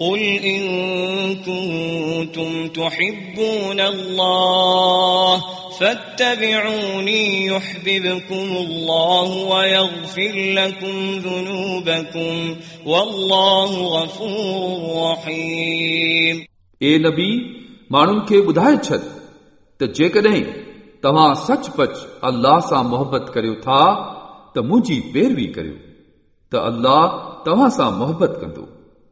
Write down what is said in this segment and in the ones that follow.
قل إن كنتم تحبون الله فاتبعوني يحببكم الله ويغفر لكم ذنوبكم والله غفور رحيم ए नबी माण्हुनि खे ॿुधाए छॾ त जेकॾहिं तव्हां सचपच अल्लाह सां मोहबत करियो था त मुंहिंजी पैरवी करियो त अल्लाह तव्हां सां मोहबत कंदो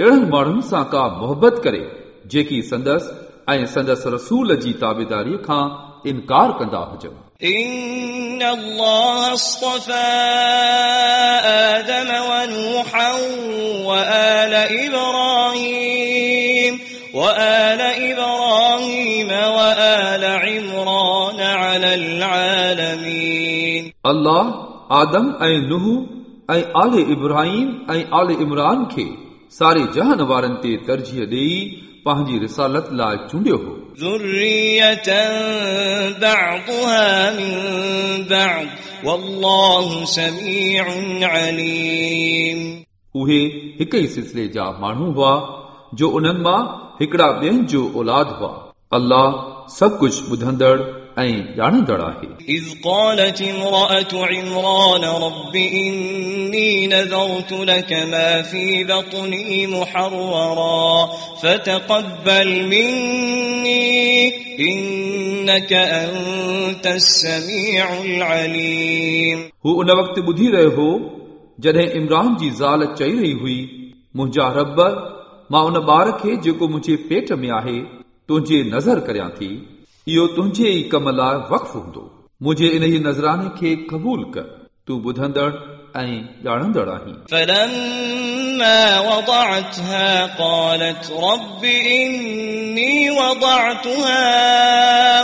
अहिड़नि माण्हुनि सां का मोहबत करे जेकी संदसि ऐं संदसि रसूल जी ताबेदारीअ खां इनकार कंदा हुजनि إن الله اصطفى آدم ونوحا وآل إبراهيم وآل إبراهيم وآل عمران على العالمين अल्लाह आदम ऐं नुह ऐं आले इब्राहिम ऐं आले इमरान खे सारे जहान वारनि ते तरजीह ॾेई पंहिंजी रिसालत लाइ चूंडियो हो ذرية بعضها من بعض والله سميع عليم उहे हिक ई सिलसिले जा माण्हू हुआ जो उन्हनि मां हिकिड़ा ॿियनि जो औलाद हुआ अल्लाह सभु कुझु ॿुधंदड़ ऐं ॼाणंदड़ आहे إذ قالت امرأة عمران رب إني نذرت لك ما في بطني محررا فتقبل مني إنك أنت السميع العليم हू उन वक़्तु ॿुधी रहियो हो जॾहिं इमरान जी ज़ाल चई रही हुई मुंहिंजा रब मां उन ॿार खे जेको मुंहिंजे पेट में आहे तुंहिंजे नज़र करियां थी इहो तुंहिंजे ई कम लाइ वक़्फ़ हूंदो मुंहिंजे इन ई नज़राने खे क़बूल कर तूं ॿुधंदड़ ऐं ॼाणंदड़ आहीं فلما وضعتها قالت رب إني وضعتها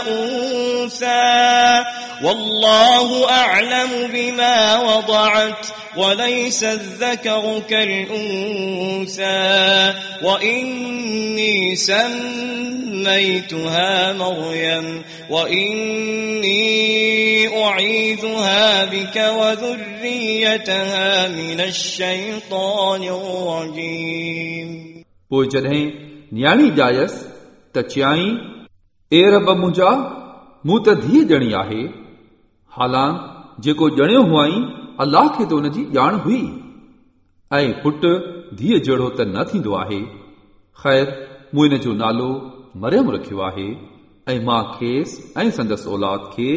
أنثى والله أعلم بما وضعت وليس الذكر كالأنثى وإني سميتها مريم وإني أعيذها بك وذريتها من الشيطان الرجيم पोइ जॾहिं न्याणी ॼायसि त चयाईं ए रब मुंहिंजा मूं त धीअ ॼणी आहे हालां जेको ॼणियो हुआईं अलाह खे त हुनजी ॼाण हुई ऐं पुटु धीअ जहिड़ो त न थींदो आहे ख़ैर मूं इन जो नालो मरियम रखियो आहे ऐं मां खेसि ऐं संदसि औलाद खे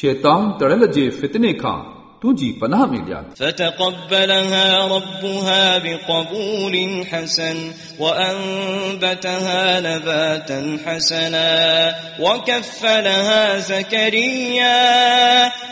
शैतान तड़ियल जे फितने खां तुंहिंजी पनाह में ॾियां فتقبلها ربها بقبول حسن وأنبتها نباتا حسنا وكفلها زكريا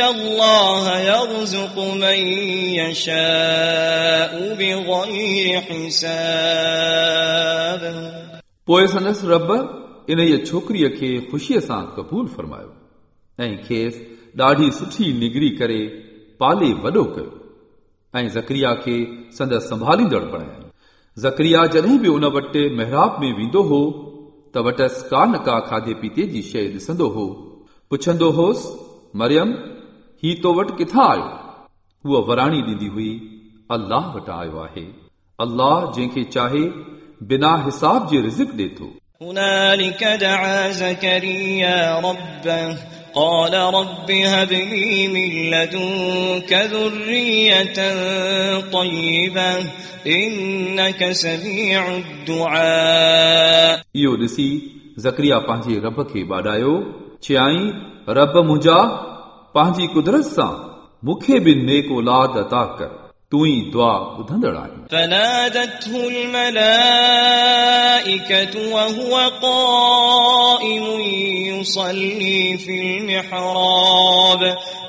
الله يرزق من يشاء بغير حساب पोइ संदसि रब इन ई छोकिरीअ खे ख़ुशीअ सां क़बूल फरमायो ऐं खेसि ॾाढी सुठी निगरी करे पाले वॾो कयो ऐं ज़करिया खे संदसि संभालींदड़ बणायई ज़करिया जॾहिं बि उन वटि महराब में वेंदो हो त वटसि का न का खाधे पीते जी शइ ॾिसंदो हो पुछंदो होसि मरियम ही तो वटि किथां आयो हूअ वराणी ॾींदी हुई अल्लाह वटां आयो आहे अल्लाह जंहिंखे चाहे बिना हिसाब जे रिज़िक ॾे थो هنالك دعا زكريا ربه قال رب هب لي من لدنك ذرية طيبة إنك سميع الدعاء इहो ॾिसी ज़करिया पंहिंजे रब खे ॿाॾायो चयाईं रब मुंहिंजा पंहिंजी कुदरत सां मूंखे बि नेक औलाद अता कर तूं ई दुआ ॿुधंदड़ आहीं فنادته الملائكة وهو قائم يصلي في المحراب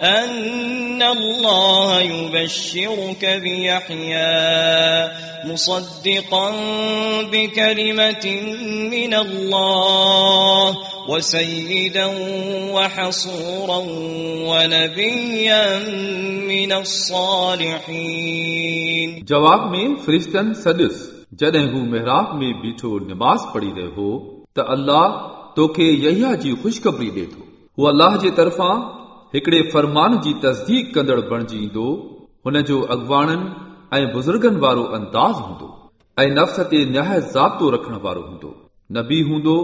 أن الله يبشرك بيحيى مصدقا بكلمة من الله وسيدا وحصورا ونبيا من الصالحين जवाब में फ़रिश्तनि सॾुसि जॾहिं हू मेहराब में बीठो निमाज़ पढ़ी रहियो हो त अल्लाह तोखे यहिया जी ख़ुशख़बरी ॾे थो हू अल्लाह जे तरफ़ां हिकिड़े फ़रमान जी तस्दीक कंदड़ बणिजी ईंदो हुन जो अॻवाणनि ऐं बुज़ुर्गनि वारो अंदाज़ हूंदो ऐं नफ़्स ते निहायत ज़ाब्तो रखण वारो हूंदो नबी हूंदो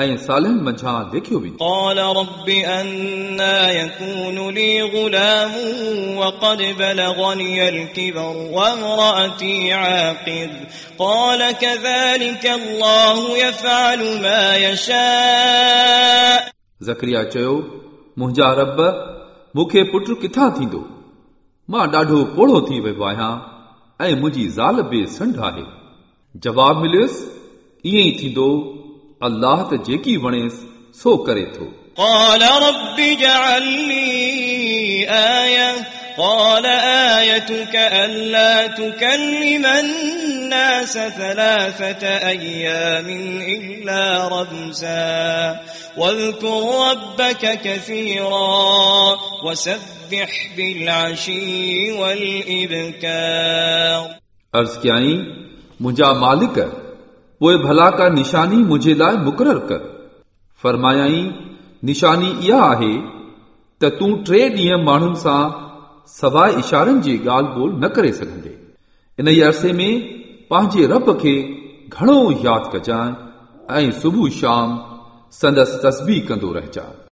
ऐं सालनि मंझां लिखियो वेंदो قال رب أنا يكون لي غلام وقد بلغني الكبر وامرأتي عاقر قال كذلك الله يفعل ما يشاء ज़करिया चयो मुंहिंजा रब मूंखे पुटु किथां थींदो मां ॾाढो पोड़ो थी वियो आहियां ऐं मुंहिंजी ज़ाल बि संढ आहे जवाब मिलियुसि ईअं ई थींदो अल्लाह त जेकी वणेसि सो करे थो قال رب اجعل لي آية قال آيتك ألا تكلم الناس ثلاثة أيام إلا رمزا واذكر ربك كثيرا وسبح بالعشي والإبكار अर्ज़ कयाईं मुंहिंजा मालिक पोइ भला का निशानी मुंहिंजे लाइ मुक़ररु कर फरमायाई निशानी इहा आहे त तूं टे ॾींहं माण्हुनि सां सवाइ इशारनि जी ॻाल्हि ॿोल न करे सघंदे इन ई अरसे में पंहिंजे रब खे घणो यादि कजांइ ऐं सुबुह शाम संदसि तस्बी कंदो रहिजांइ